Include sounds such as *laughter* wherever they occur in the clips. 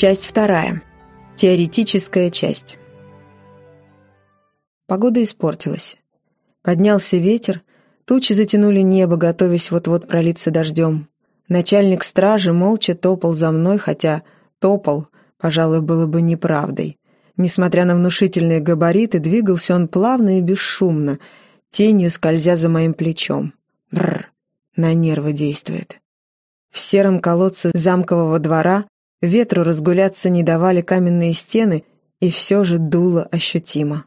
Часть вторая. Теоретическая часть. Погода испортилась. Поднялся ветер, тучи затянули небо, готовясь вот-вот пролиться дождем. Начальник стражи молча топал за мной, хотя топал, пожалуй, было бы неправдой. Несмотря на внушительные габариты, двигался он плавно и бесшумно, тенью скользя за моим плечом. Бррр, на нервы действует. В сером колодце замкового двора ветру разгуляться не давали каменные стены, и все же дуло ощутимо.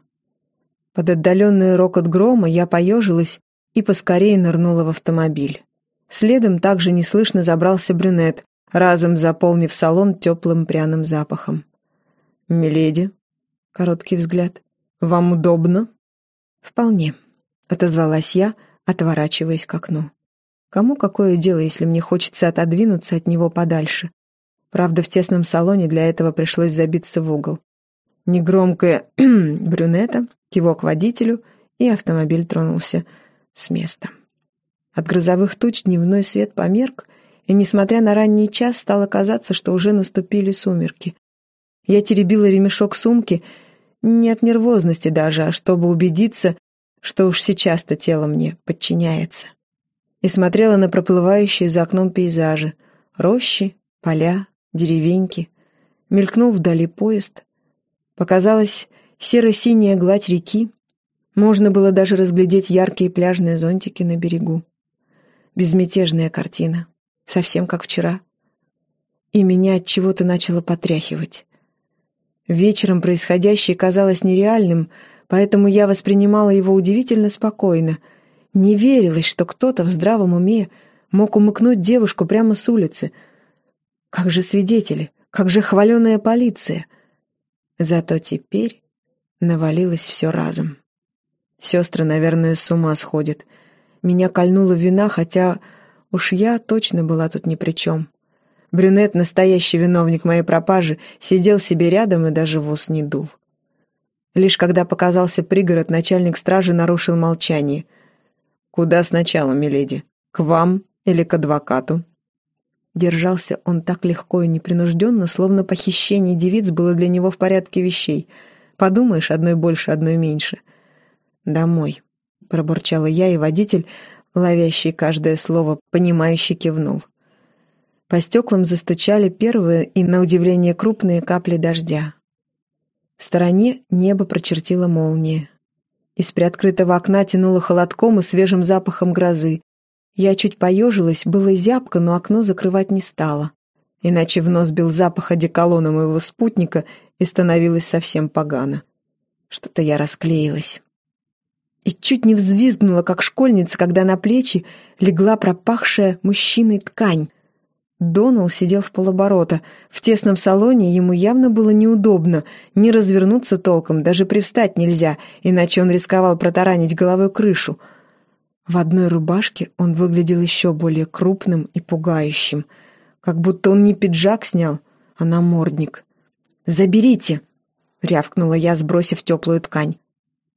Под отдаленный рокот грома я поежилась и поскорее нырнула в автомобиль. Следом также неслышно забрался брюнет, разом заполнив салон теплым пряным запахом. «Миледи», — короткий взгляд, — «вам удобно?» «Вполне», — отозвалась я, отворачиваясь к окну. Кому какое дело, если мне хочется отодвинуться от него подальше? Правда, в тесном салоне для этого пришлось забиться в угол. Негромкое *clears throat* брюнета, кивок водителю, и автомобиль тронулся с места. От грозовых туч дневной свет померк, и, несмотря на ранний час, стало казаться, что уже наступили сумерки. Я теребила ремешок сумки не от нервозности даже, а чтобы убедиться, что уж сейчас-то тело мне подчиняется и смотрела на проплывающие за окном пейзажи. Рощи, поля, деревеньки. Мелькнул вдали поезд. Показалась серо-синяя гладь реки. Можно было даже разглядеть яркие пляжные зонтики на берегу. Безмятежная картина, совсем как вчера. И меня от чего-то начало потряхивать. Вечером происходящее казалось нереальным, поэтому я воспринимала его удивительно спокойно — не верилось, что кто-то в здравом уме мог умыкнуть девушку прямо с улицы. Как же свидетели, как же хваленая полиция. Зато теперь навалилось все разом. Сестры, наверное, с ума сходят. Меня кольнула вина, хотя уж я точно была тут ни при чем. Брюнет, настоящий виновник моей пропажи, сидел себе рядом и даже в ус не дул. Лишь когда показался пригород, начальник стражи нарушил молчание. «Куда сначала, миледи? К вам или к адвокату?» Держался он так легко и непринужденно, словно похищение девиц было для него в порядке вещей. Подумаешь, одной больше, одной меньше. «Домой», — пробурчала я, и водитель, ловящий каждое слово, понимающий кивнул. По стеклам застучали первые и, на удивление, крупные капли дождя. В стороне небо прочертила молния. Из приоткрытого окна тянуло холодком и свежим запахом грозы. Я чуть поежилась, было зябко, но окно закрывать не стала. Иначе в нос бил запах одеколона моего спутника и становилось совсем погано. Что-то я расклеилась. И чуть не взвизгнула, как школьница, когда на плечи легла пропахшая мужчиной ткань. Донал сидел в полоборота. В тесном салоне ему явно было неудобно. Не развернуться толком, даже привстать нельзя, иначе он рисковал протаранить головой крышу. В одной рубашке он выглядел еще более крупным и пугающим. Как будто он не пиджак снял, а намордник. «Заберите!» — рявкнула я, сбросив теплую ткань.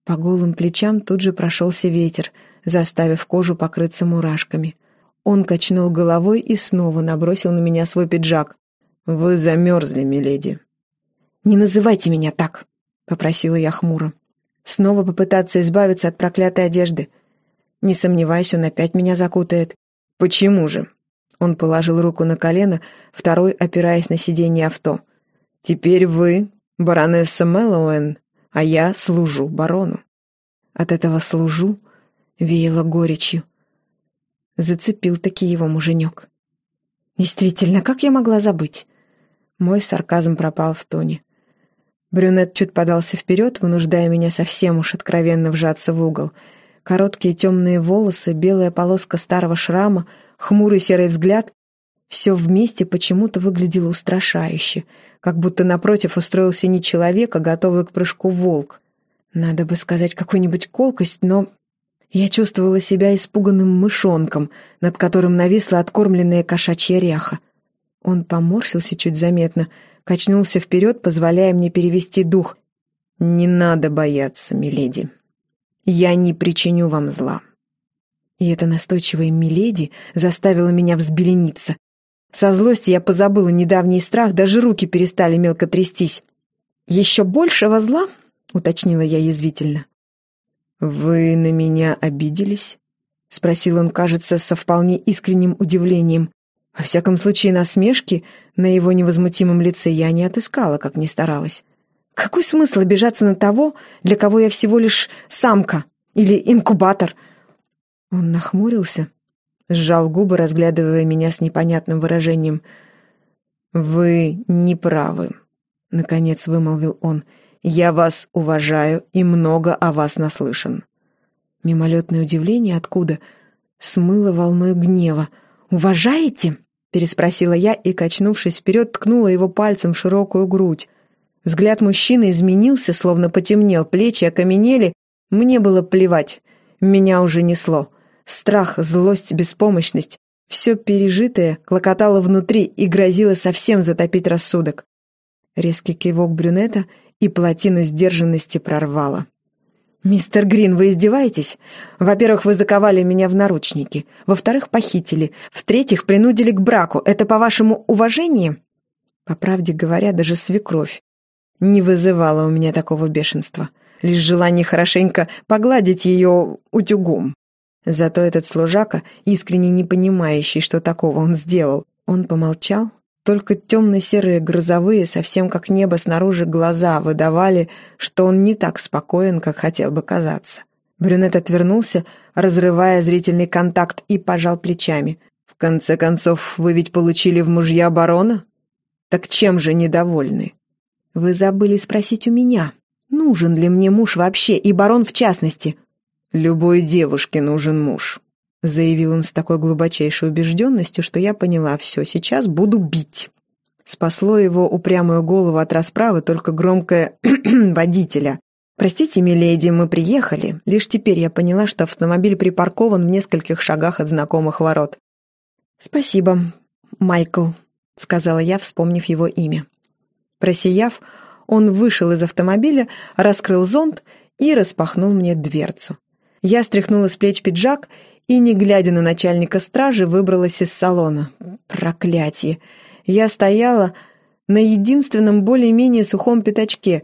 По голым плечам тут же прошелся ветер, заставив кожу покрыться мурашками — он качнул головой и снова набросил на меня свой пиджак. «Вы замерзли, миледи». «Не называйте меня так», — попросила я хмуро. «Снова попытаться избавиться от проклятой одежды. Не сомневаюсь, он опять меня закутает». «Почему же?» Он положил руку на колено, второй опираясь на сиденье авто. «Теперь вы баронесса Мэллоуэн, а я служу барону». От этого «служу» веяло горечью. Зацепил таки его муженек. Действительно, как я могла забыть? Мой сарказм пропал в тоне. Брюнет чуть подался вперед, вынуждая меня совсем уж откровенно вжаться в угол. Короткие темные волосы, белая полоска старого шрама, хмурый серый взгляд — все вместе почему-то выглядело устрашающе, как будто напротив устроился не человек, а готовый к прыжку волк. Надо бы сказать какую-нибудь колкость, но я чувствовала себя испуганным мышонком, над которым нависла откормленная кошачья ряха. Он поморщился чуть заметно, качнулся вперед, позволяя мне перевести дух. «Не надо бояться, миледи. Я не причиню вам зла». И эта настойчивая миледи заставила меня взбелениться. Со злости я позабыла недавний страх, даже руки перестали мелко трястись. «Еще большего зла?» — уточнила я язвительно. «Вы на меня обиделись?» — спросил он, кажется, со вполне искренним удивлением. Во всяком случае, насмешки на его невозмутимом лице я не отыскала, как ни старалась. Какой смысл обижаться на того, для кого я всего лишь самка или инкубатор? Он нахмурился, сжал губы, разглядывая меня с непонятным выражением. «Вы не правы», — наконец вымолвил он. «Я вас уважаю и много о вас наслышан». Мимолетное удивление откуда? Смыло волной гнева. «Уважаете?» — переспросила я и, качнувшись вперед, ткнула его пальцем в широкую грудь. Взгляд мужчины изменился, словно потемнел, плечи окаменели. Мне было плевать. Меня уже несло. Страх, злость, беспомощность. Все пережитое клокотало внутри и грозило совсем затопить рассудок. Резкий кивок брюнета и плотину сдержанности прорвало. «Мистер Грин, вы издеваетесь? Во-первых, вы заковали меня в наручники. Во-вторых, похитили. В-третьих, принудили к браку. Это, по-вашему, уважение?» По правде говоря, даже свекровь не вызывала у меня такого бешенства. Лишь желание хорошенько погладить ее утюгом. Зато этот служака, искренне не понимающий, что такого он сделал, он помолчал, только темно-серые грозовые, совсем как небо снаружи, глаза выдавали, что он не так спокоен, как хотел бы казаться. Брюнет отвернулся, разрывая зрительный контакт, и пожал плечами. «В конце концов, вы ведь получили в мужья барона? Так чем же недовольны?» «Вы забыли спросить у меня, нужен ли мне муж вообще, и барон в частности?» «Любой девушке нужен муж», — заявил он с такой глубочайшей убежденностью, что я поняла все, сейчас буду бить. Спасло его упрямую голову от расправы только громкое *clears throat* «водителя». «Простите, миледи, мы приехали». Лишь теперь я поняла, что автомобиль припаркован в нескольких шагах от знакомых ворот. «Спасибо, Майкл», — сказала я, вспомнив его имя. Просияв, он вышел из автомобиля, раскрыл зонт и распахнул мне дверцу. Я стряхнула с плеч пиджак и, не глядя на начальника стражи, выбралась из салона. Проклятие! Я стояла на единственном более-менее сухом пятачке.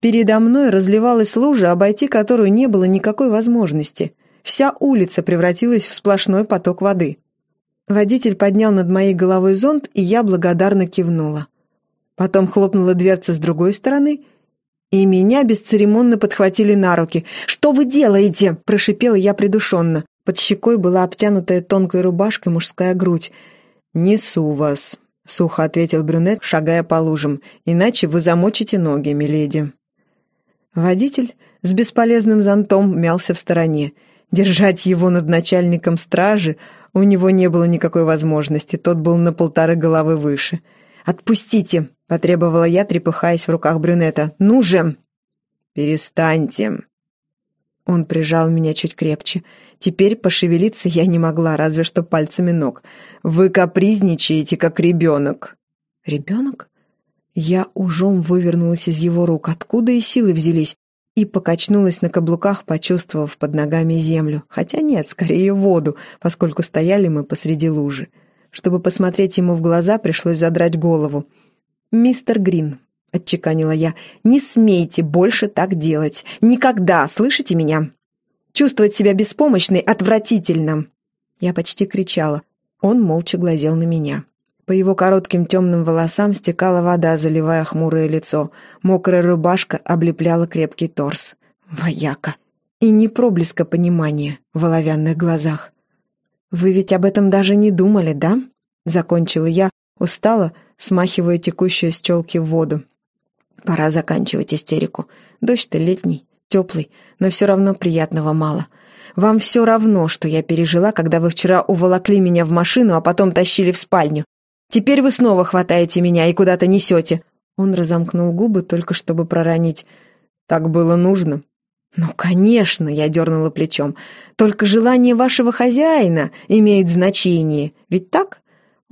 Передо мной разливалась лужа, обойти которую не было никакой возможности. Вся улица превратилась в сплошной поток воды. Водитель поднял над моей головой зонт, и я благодарно кивнула. Потом хлопнула дверца с другой стороны, и меня бесцеремонно подхватили на руки. «Что вы делаете?» – прошипела я придушенно. Под щекой была обтянутая тонкой рубашкой мужская грудь. «Несу вас», — сухо ответил брюнет, шагая по лужам. «Иначе вы замочите ноги, миледи». Водитель с бесполезным зонтом мялся в стороне. Держать его над начальником стражи у него не было никакой возможности, тот был на полторы головы выше. «Отпустите!» — потребовала я, трепыхаясь в руках брюнета. «Ну же!» «Перестаньте!» Он прижал меня чуть крепче. Теперь пошевелиться я не могла, разве что пальцами ног. «Вы капризничаете, как ребенок!» «Ребенок?» Я ужом вывернулась из его рук. Откуда и силы взялись? И покачнулась на каблуках, почувствовав под ногами землю. Хотя нет, скорее воду, поскольку стояли мы посреди лужи. Чтобы посмотреть ему в глаза, пришлось задрать голову. «Мистер Грин», — отчеканила я, — «не смейте больше так делать. Никогда, слышите меня? Чувствовать себя беспомощной отвратительно». Я почти кричала. Он молча глазел на меня. По его коротким темным волосам стекала вода, заливая хмурое лицо. Мокрая рубашка облепляла крепкий торс. Вояка. И не проблеска понимания в оловянных глазах. «Вы ведь об этом даже не думали, да?» Закончила я, устала, смахивая текущую с челки в воду. Пора заканчивать истерику. Дождь-то летний, теплый, но все равно приятного мало. Вам все равно, что я пережила, когда вы вчера уволокли меня в машину, а потом тащили в спальню. Теперь вы снова хватаете меня и куда-то несете». Он разомкнул губы, только чтобы проронить. «Так было нужно?» «Ну, конечно!» — я дернула плечом. «Только желания вашего хозяина имеют значение. Ведь так?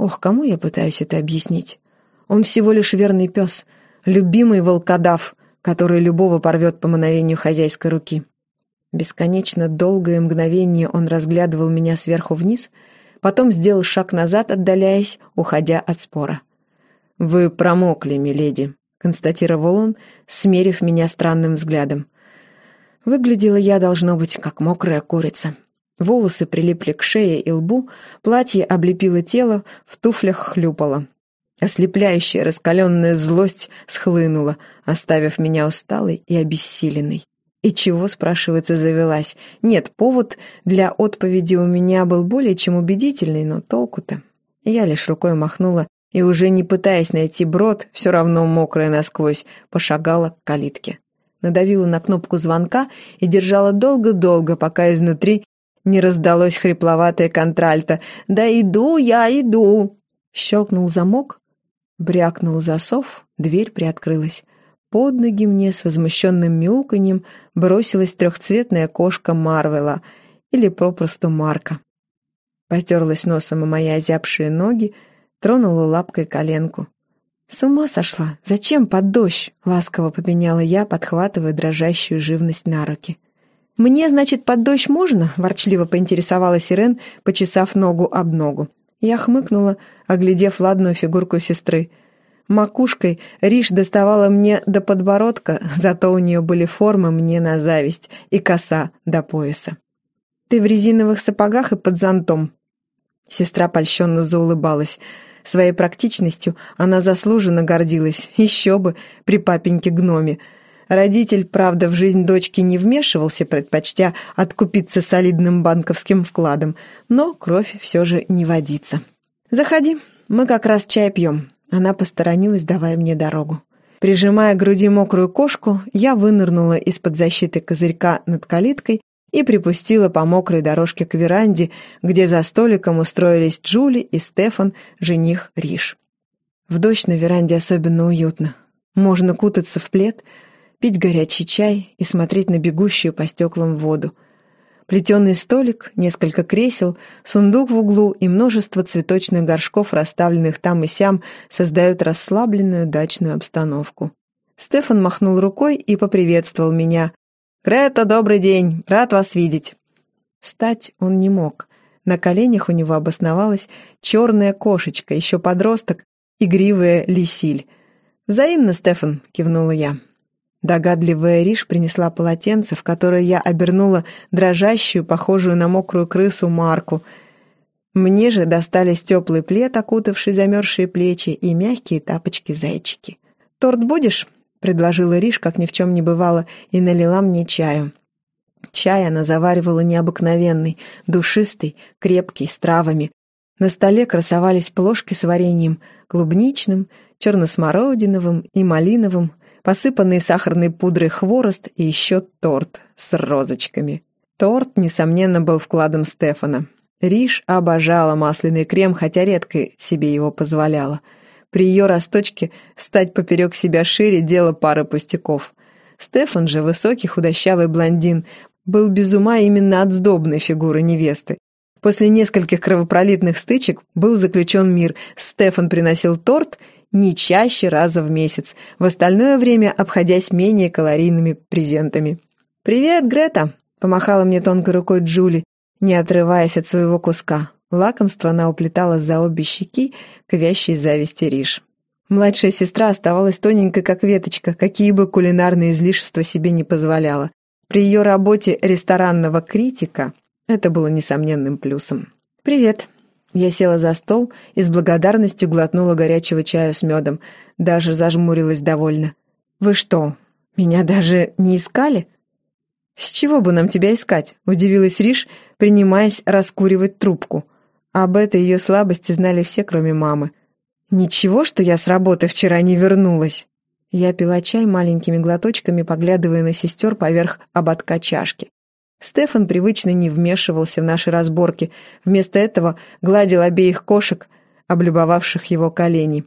Ох, кому я пытаюсь это объяснить? Он всего лишь верный пес, любимый волкодав, который любого порвет по мановению хозяйской руки». Бесконечно долгое мгновение он разглядывал меня сверху вниз, потом сделал шаг назад, отдаляясь, уходя от спора. «Вы промокли, миледи», — констатировал он, смерив меня странным взглядом. Выглядела я, должно быть, как мокрая курица. Волосы прилипли к шее и лбу, платье облепило тело, в туфлях хлюпало. Ослепляющая раскаленная злость схлынула, оставив меня усталой и обессиленной. И чего, спрашивается, завелась? Нет, повод для отповеди у меня был более чем убедительный, но толку-то. Я лишь рукой махнула и, уже не пытаясь найти брод, все равно мокрая насквозь, пошагала к калитке. Надавила на кнопку звонка и держала долго-долго, пока изнутри не раздалось хрипловатое контральто. «Да иду я, иду!» Щелкнул замок, брякнул засов, дверь приоткрылась. Под ноги мне с возмущенным мяуканьем бросилась трехцветная кошка Марвела или попросту Марка. Потерлась носом о мои озябшие ноги, тронула лапкой коленку. «С ума сошла! Зачем под дождь?» — ласково поменяла я, подхватывая дрожащую живность на руки. «Мне, значит, под дождь можно?» — ворчливо поинтересовалась Ирен, почесав ногу об ногу. Я хмыкнула, оглядев ладную фигурку сестры — Макушкой Риш доставала мне до подбородка, зато у нее были формы мне на зависть и коса до пояса. «Ты в резиновых сапогах и под зонтом». Сестра польщенно заулыбалась. Своей практичностью она заслуженно гордилась. Еще бы, при папеньке-гноме. Родитель, правда, в жизнь дочки не вмешивался, предпочтя откупиться солидным банковским вкладом, но кровь все же не водится. «Заходи, мы как раз чай пьем. Она посторонилась, давая мне дорогу. Прижимая к груди мокрую кошку, я вынырнула из-под защиты козырька над калиткой и припустила по мокрой дорожке к веранде, где за столиком устроились Джули и Стефан, жених Риш. В дождь на веранде особенно уютно. Можно кутаться в плед, пить горячий чай и смотреть на бегущую по стеклам воду — Плетеный столик, несколько кресел, сундук в углу и множество цветочных горшков, расставленных там и сям, создают расслабленную дачную обстановку. Стефан махнул рукой и поприветствовал меня. «Грета, добрый день! Рад вас видеть!» Встать он не мог. На коленях у него обосновалась черная кошечка, еще подросток, игривая лисиль. «Взаимно, Стефан!» — кивнула я. Догадливая Риш принесла полотенце, в которое я обернула дрожащую, похожую на мокрую крысу Марку. Мне же достались теплый плед, окутавший замерзшие плечи, и мягкие тапочки-зайчики. «Торт будешь?» — предложила Риш, как ни в чем не бывало, и налила мне чаю. Чай она заваривала необыкновенный, душистый, крепкий, с травами. На столе красовались плошки с вареньем, клубничным, черносмородиновым и малиновым, посыпанный сахарной пудрой хворост и еще торт с розочками. Торт, несомненно, был вкладом Стефана. Риш обожала масляный крем, хотя редко себе его позволяла. При ее росточке стать поперек себя шире – дело пары пустяков. Стефан же, высокий худощавый блондин, был без ума именно от сдобной фигуры невесты. После нескольких кровопролитных стычек был заключен мир. Стефан приносил торт, не чаще раза в месяц, в остальное время обходясь менее калорийными презентами. «Привет, Грета!» — помахала мне тонкой рукой Джули, не отрываясь от своего куска. Лакомство она уплетала за обе щеки к вящей зависти Риш. Младшая сестра оставалась тоненькой, как веточка, какие бы кулинарные излишества себе не позволяла. При ее работе ресторанного критика это было несомненным плюсом. «Привет!» Я села за стол и с благодарностью глотнула горячего чая с медом, даже зажмурилась довольно. «Вы что, меня даже не искали?» «С чего бы нам тебя искать?» — удивилась Риш, принимаясь раскуривать трубку. Об этой ее слабости знали все, кроме мамы. «Ничего, что я с работы вчера не вернулась?» Я пила чай маленькими глоточками, поглядывая на сестер поверх ободка чашки. Стефан привычно не вмешивался в наши разборки, вместо этого гладил обеих кошек, облюбовавших его колени.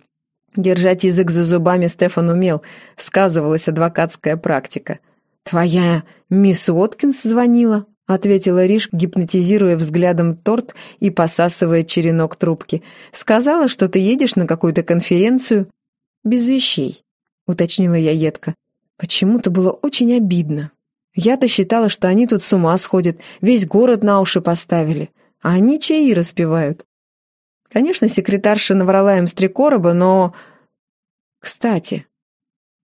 Держать язык за зубами Стефан умел, сказывалась адвокатская практика. «Твоя мисс Уоткинс звонила?» — ответила Риш, гипнотизируя взглядом торт и посасывая черенок трубки. «Сказала, что ты едешь на какую-то конференцию?» «Без вещей», — уточнила я едко. Почему-то было очень обидно. Я-то считала, что они тут с ума сходят, весь город на уши поставили. а они чаи распевают. Конечно, секретарша наврала им с три короба, но... Кстати,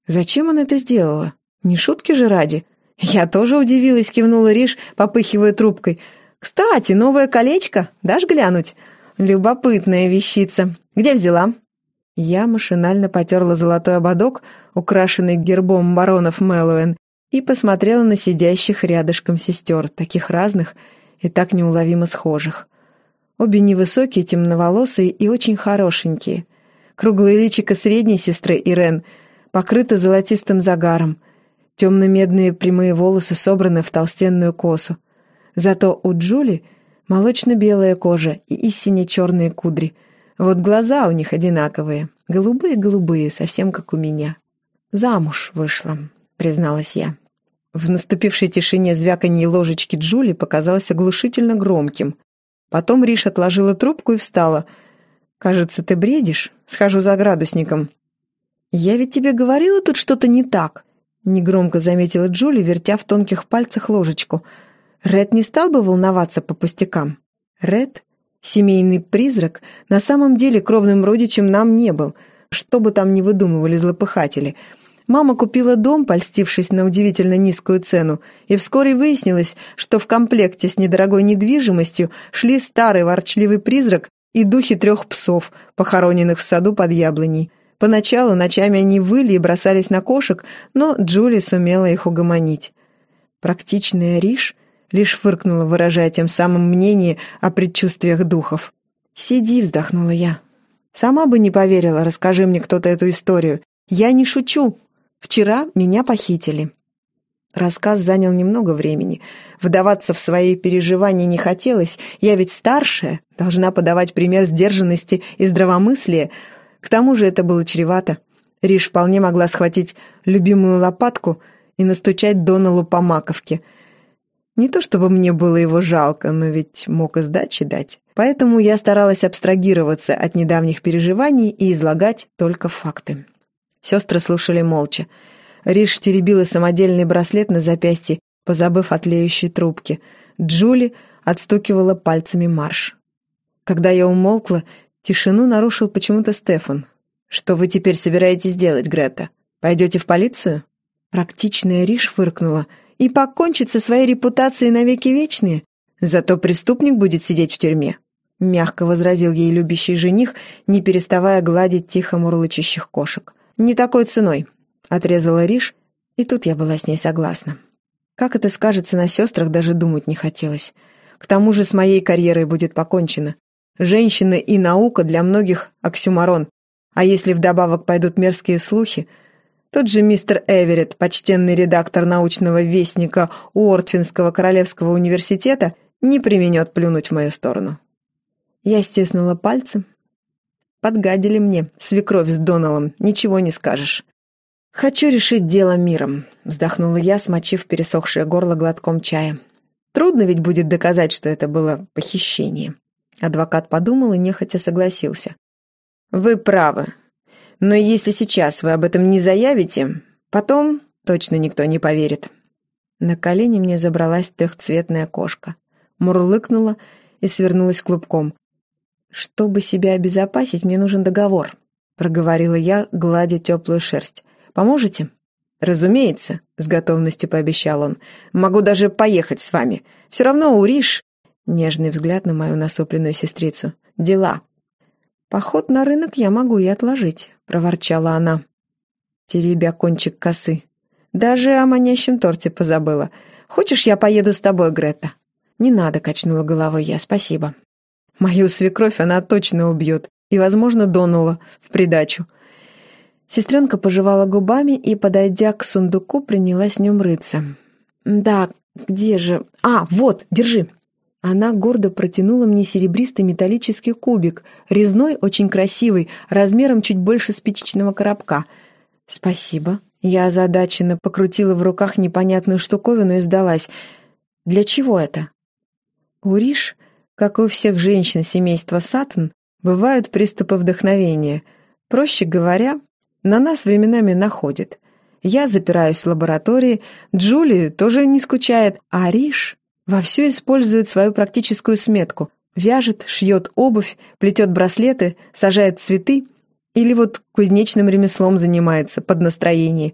зачем он это сделала? Не шутки же ради. Я тоже удивилась, кивнула Риш, попыхивая трубкой. «Кстати, новое колечко, дашь глянуть?» «Любопытная вещица. Где взяла?» Я машинально потерла золотой ободок, украшенный гербом баронов Мэллоуэн, и посмотрела на сидящих рядышком сестер, таких разных и так неуловимо схожих. Обе невысокие, темноволосые и очень хорошенькие. Круглое личико средней сестры Ирен покрыто золотистым загаром. Темно-медные прямые волосы собраны в толстенную косу. Зато у Джули молочно-белая кожа и истинно черные кудри. Вот глаза у них одинаковые, голубые-голубые, совсем как у меня. «Замуж вышла», — призналась я. В наступившей тишине звяканье ложечки Джули показалось оглушительно громким. Потом Риш отложила трубку и встала. «Кажется, ты бредишь. Схожу за градусником». «Я ведь тебе говорила, тут что-то не так», — негромко заметила Джули, вертя в тонких пальцах ложечку. «Ред не стал бы волноваться по пустякам?» «Ред, семейный призрак, на самом деле кровным родичем нам не был, что бы там ни выдумывали злопыхатели». Мама купила дом, польстившись на удивительно низкую цену, и вскоре выяснилось, что в комплекте с недорогой недвижимостью шли старый ворчливый призрак и духи трех псов, похороненных в саду под яблоней. Поначалу ночами они выли и бросались на кошек, но Джули сумела их угомонить. Практичная Риш лишь фыркнула, выражая тем самым мнение о предчувствиях духов. «Сиди», — вздохнула я. «Сама бы не поверила, расскажи мне кто-то эту историю. Я не шучу, Вчера меня похитили. Рассказ занял немного времени. Вдаваться в свои переживания не хотелось. Я ведь старшая, должна подавать пример сдержанности и здравомыслия. К тому же это было чревато. Риш вполне могла схватить любимую лопатку и настучать Доналу по маковке. Не то чтобы мне было его жалко, но ведь мог и сдачи дать. Поэтому я старалась абстрагироваться от недавних переживаний и излагать только факты. Сестры слушали молча. Риш теребила самодельный браслет на запястье, позабыв о тлеющей трубке. Джули отстукивала пальцами марш. Когда я умолкла, тишину нарушил почему-то Стефан. «Что вы теперь собираетесь делать, Грета? Пойдете в полицию?» Практичная Риш фыркнула. «И покончить со своей репутацией навеки вечные? Зато преступник будет сидеть в тюрьме», — мягко возразил ей любящий жених, не переставая гладить тихо мурлычащих кошек. «Не такой ценой», — отрезала Риш, и тут я была с ней согласна. Как это скажется на сестрах, даже думать не хотелось. К тому же с моей карьерой будет покончено. Женщины и наука для многих — оксюмарон. А если вдобавок пойдут мерзкие слухи, тот же мистер Эверетт, почтенный редактор научного вестника Уортфинского Королевского университета, не применет плюнуть в мою сторону. Я стиснула пальцы, Подгадили мне, свекровь с Доналом, ничего не скажешь. «Хочу решить дело миром», — вздохнула я, смочив пересохшее горло глотком чая. «Трудно ведь будет доказать, что это было похищение». Адвокат подумал и нехотя согласился. «Вы правы. Но если сейчас вы об этом не заявите, потом точно никто не поверит». На колени мне забралась трехцветная кошка. Мурлыкнула и свернулась клубком. «Чтобы себя обезопасить, мне нужен договор», — проговорила я, гладя теплую шерсть. «Поможете?» «Разумеется», — с готовностью пообещал он. «Могу даже поехать с вами. Все равно у Риш...» Нежный взгляд на мою насупленную сестрицу. «Дела». «Поход на рынок я могу и отложить», — проворчала она, теребя кончик косы. «Даже о манящем торте позабыла. Хочешь, я поеду с тобой, Грета?» «Не надо», — качнула головой я, «спасибо». Мою свекровь она точно убьет. И, возможно, Донала в придачу. Сестренка пожевала губами и, подойдя к сундуку, принялась в нем рыться. «Да, где же? А, вот, держи!» Она гордо протянула мне серебристый металлический кубик, резной, очень красивый, размером чуть больше спичечного коробка. «Спасибо». Я озадаченно покрутила в руках непонятную штуковину и сдалась. «Для чего это?» Уриш как и у всех женщин семейства Саттон, бывают приступы вдохновения. Проще говоря, на нас временами находит. Я запираюсь в лаборатории, Джули тоже не скучает, а Риш вовсю использует свою практическую сметку. Вяжет, шьет обувь, плетет браслеты, сажает цветы или вот кузнечным ремеслом занимается под настроение.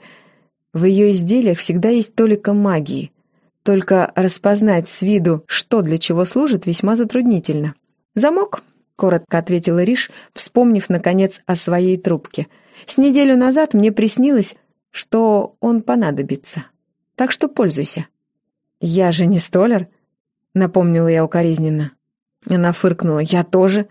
В ее изделиях всегда есть толика магии. Только распознать с виду, что для чего служит, весьма затруднительно. «Замок», — коротко ответила Риш, вспомнив, наконец, о своей трубке. «С неделю назад мне приснилось, что он понадобится. Так что пользуйся». «Я же не столер», — напомнила я укоризненно. Она фыркнула. «Я тоже».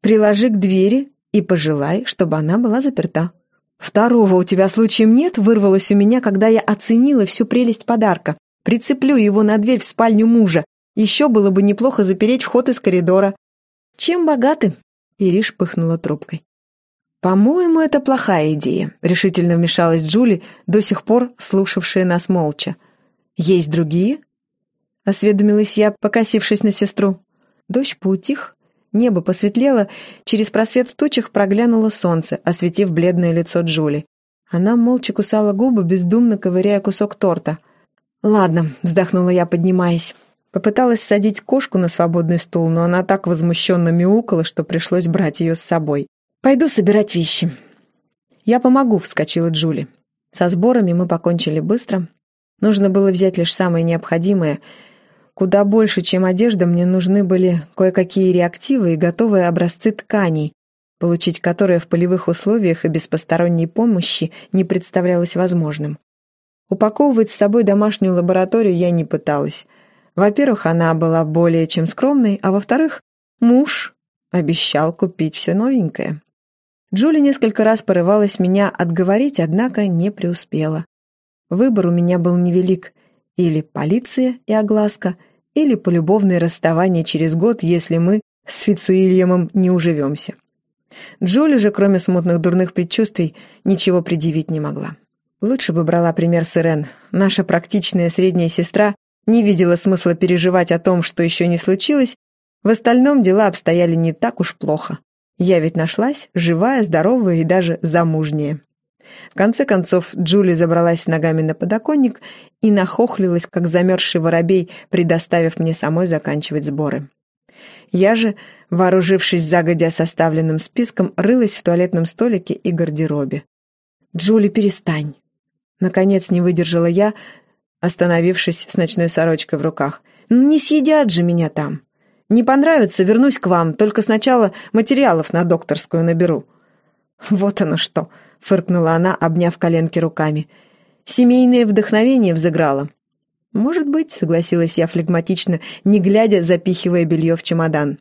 «Приложи к двери и пожелай, чтобы она была заперта». «Второго у тебя случаем нет?» вырвалось у меня, когда я оценила всю прелесть подарка. «Прицеплю его на дверь в спальню мужа. Еще было бы неплохо запереть вход из коридора». «Чем богаты?» Ириш пыхнула трубкой. «По-моему, это плохая идея», — решительно вмешалась Джули, до сих пор слушавшая нас молча. «Есть другие?» — осведомилась я, покосившись на сестру. Дождь поутих, небо посветлело, через просвет в тучах проглянуло солнце, осветив бледное лицо Джули. Она молча кусала губы, бездумно ковыряя кусок торта. «Ладно», — вздохнула я, поднимаясь. Попыталась садить кошку на свободный стул, но она так возмущенно мяукала, что пришлось брать ее с собой. «Пойду собирать вещи». «Я помогу», — вскочила Джули. Со сборами мы покончили быстро. Нужно было взять лишь самое необходимое — Куда больше, чем одежда, мне нужны были кое-какие реактивы и готовые образцы тканей, получить которые в полевых условиях и без посторонней помощи не представлялось возможным. Упаковывать с собой домашнюю лабораторию я не пыталась. Во-первых, она была более чем скромной, а во-вторых, муж обещал купить все новенькое. Джули несколько раз порывалась меня отговорить, однако не преуспела. Выбор у меня был невелик — или полиция и огласка, или полюбовное расставание через год, если мы с Фицуильямом не уживемся. Джоли же, кроме смутных дурных предчувствий, ничего предъявить не могла. Лучше бы брала пример с Ирен. Наша практичная средняя сестра не видела смысла переживать о том, что еще не случилось, в остальном дела обстояли не так уж плохо. Я ведь нашлась, живая, здоровая и даже замужняя. В конце концов Джули забралась ногами на подоконник и нахохлилась, как замерзший воробей, предоставив мне самой заканчивать сборы. Я же, вооружившись загодя составленным списком, рылась в туалетном столике и гардеробе. «Джули, перестань!» Наконец не выдержала я, остановившись с ночной сорочкой в руках. «Ну не съедят же меня там! Не понравится, вернусь к вам, только сначала материалов на докторскую наберу». «Вот оно что!» — фыркнула она, обняв коленки руками. «Семейное вдохновение взыграло». «Может быть», — согласилась я флегматично, не глядя, запихивая белье в чемодан.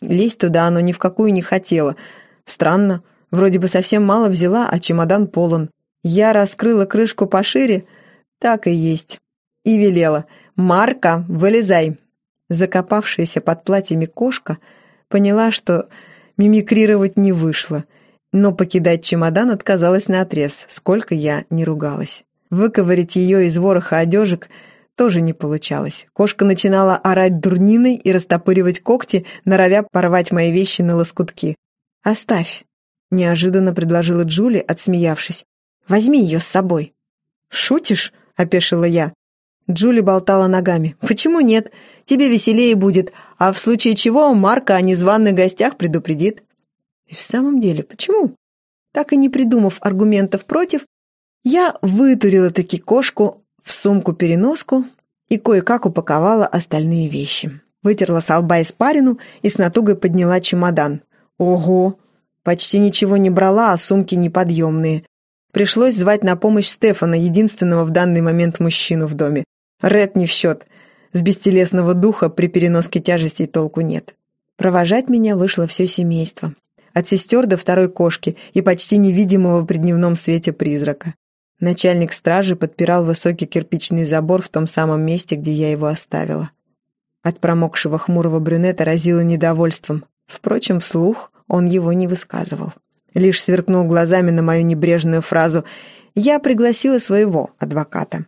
Лезть туда оно ни в какую не хотело. Странно, вроде бы совсем мало взяла, а чемодан полон. Я раскрыла крышку пошире, так и есть. И велела. «Марка, вылезай!» Закопавшаяся под платьями кошка поняла, что мимикрировать не вышло — но покидать чемодан отказалась наотрез, сколько я не ругалась. Выковырять ее из вороха одежек тоже не получалось. Кошка начинала орать дурниной и растопыривать когти, норовя порвать мои вещи на лоскутки. «Оставь», — неожиданно предложила Джули, отсмеявшись. «Возьми ее с собой». «Шутишь?» — опешила я. Джули болтала ногами. «Почему нет? Тебе веселее будет, а в случае чего Марка о незваных гостях предупредит». И в самом деле, почему? Так и не придумав аргументов против, я вытурила таки кошку в сумку-переноску и кое-как упаковала остальные вещи. Вытерла с лба испарину и с натугой подняла чемодан. Ого! Почти ничего не брала, а сумки неподъемные. Пришлось звать на помощь Стефана, единственного в данный момент мужчину в доме. Ред не в счет. С бестелесного духа при переноске тяжестей толку нет. Провожать меня вышло все семейство от сестер до второй кошки и почти невидимого при дневном свете призрака. Начальник стражи подпирал высокий кирпичный забор в том самом месте, где я его оставила. От промокшего хмурого брюнета разило недовольством. Впрочем, вслух он его не высказывал. Лишь сверкнул глазами на мою небрежную фразу «Я пригласила своего адвоката».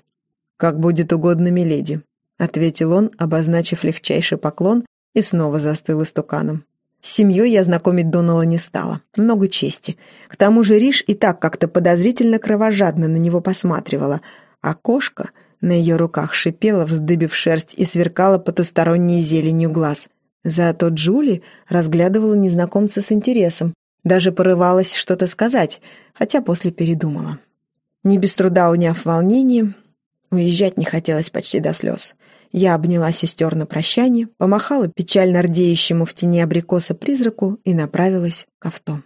«Как будет угодно миледи», — ответил он, обозначив легчайший поклон, и снова застыл истуканом. С семьей я знакомить Донала не стала. Много чести. К тому же Риш и так как-то подозрительно кровожадно на него посматривала, а кошка на ее руках шипела, вздыбив шерсть и сверкала потусторонней зеленью глаз. Зато Джули разглядывала незнакомца с интересом, даже порывалась что-то сказать, хотя после передумала. Не без труда уняв волнение, уезжать не хотелось почти до слез. Я обняла сестер на прощание, помахала печально рдеющему в тени абрикоса призраку и направилась к авто.